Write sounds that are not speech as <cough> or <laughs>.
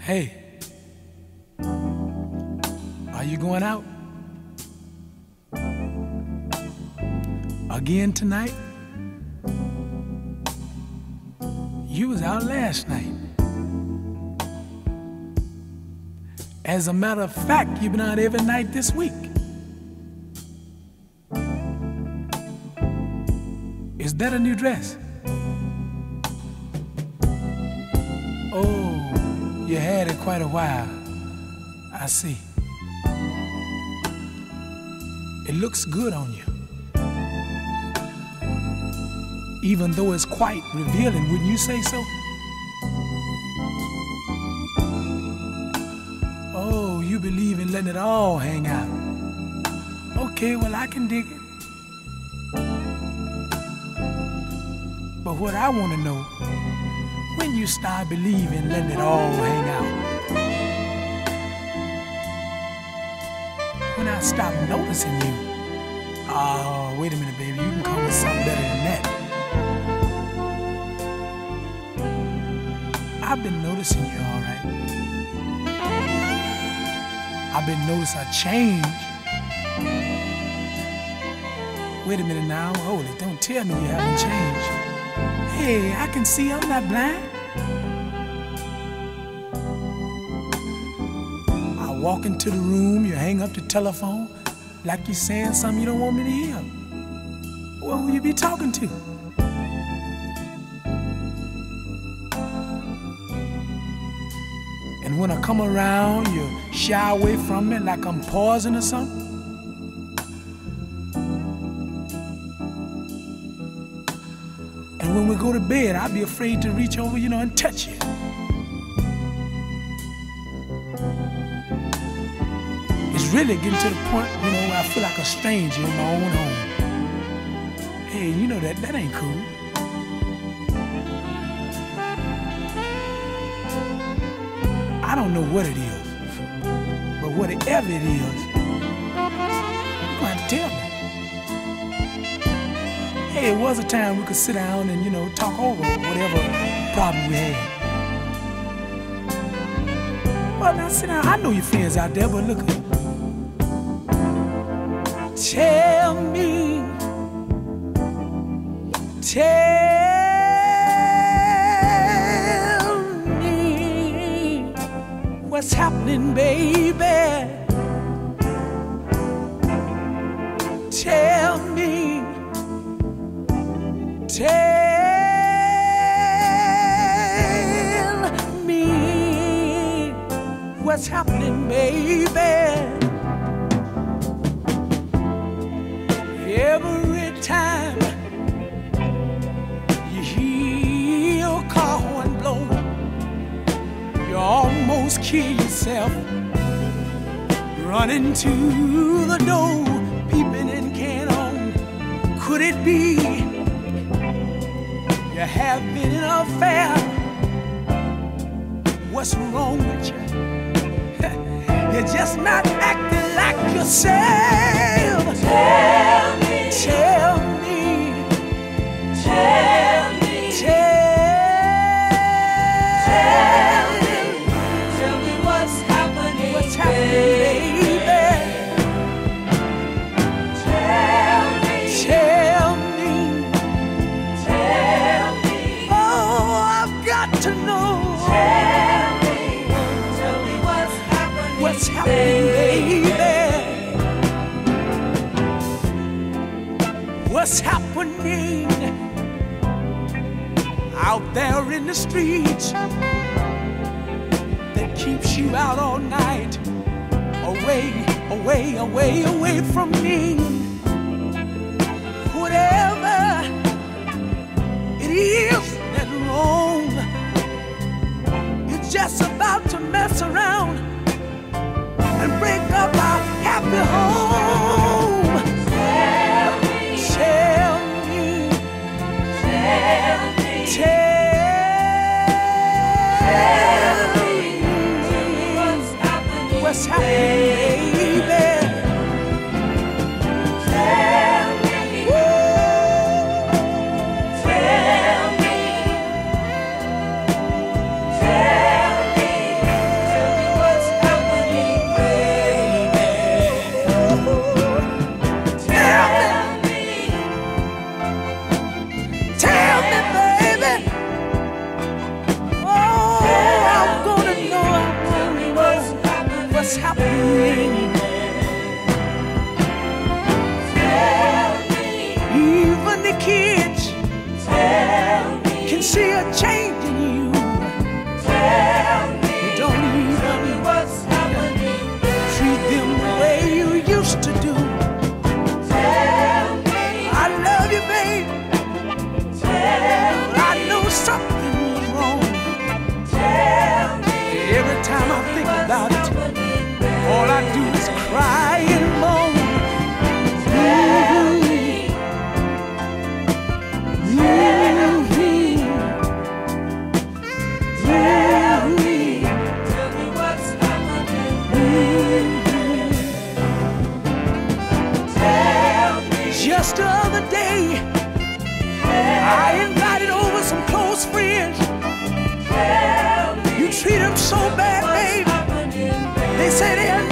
Hey, are you going out? Again tonight? You was out last night. As a matter of fact, you've been out every night this week. Is that a new dress? Oh, you had it quite a while. I see. It looks good on you. Even though it's quite revealing, wouldn't you say so? Oh, you believe in letting it all hang out. Okay, well, I can dig it. But what I want to know, when you start believing letting it all hang out, when I stop noticing you, oh, wait a minute, baby, you can come with something better than that. I've been noticing you, all right. I've been noticing a change. Wait a minute now, hold it. Don't tell me you haven't changed. Hey, I can see I'm not blind. I walk into the room, you hang up the telephone like you're saying something you don't want me to hear. Well, who you be talking to? And when I come around, you shy away from me like I'm pausing or something. And when we go to bed, I'd be afraid to reach over, you know, and touch you. It's really getting to the point, you know, where I feel like a stranger in my own home. Hey, you know that that ain't cool. I don't know what it is, but whatever it is, you're to tell me. Hey, it was a time we could sit down and, you know, talk over whatever problem we had. Well, now sit down. I know your friends out there, but look. Tell me. Tell me what's happening, baby. Tell me what's happening, baby. Every time you hear a car horn blow, you almost kill yourself. Running to the door, peeping in can't on. Could it be you have been in an affair? What's wrong with you? <laughs> You're just not acting like yourself. Tell what's happening, baby. What's happening out there in the streets that keeps you out all night, away, away, away, away from me. Whatever it is that's wrong, it's just about to mess around our happy home. tell me, Tell me, tell me, tell me. what's happening, what's happening, all I do is cry and moan. Tell me what's happening. Just the other day, I invited over some close friends. You treat them so bad, babe. They they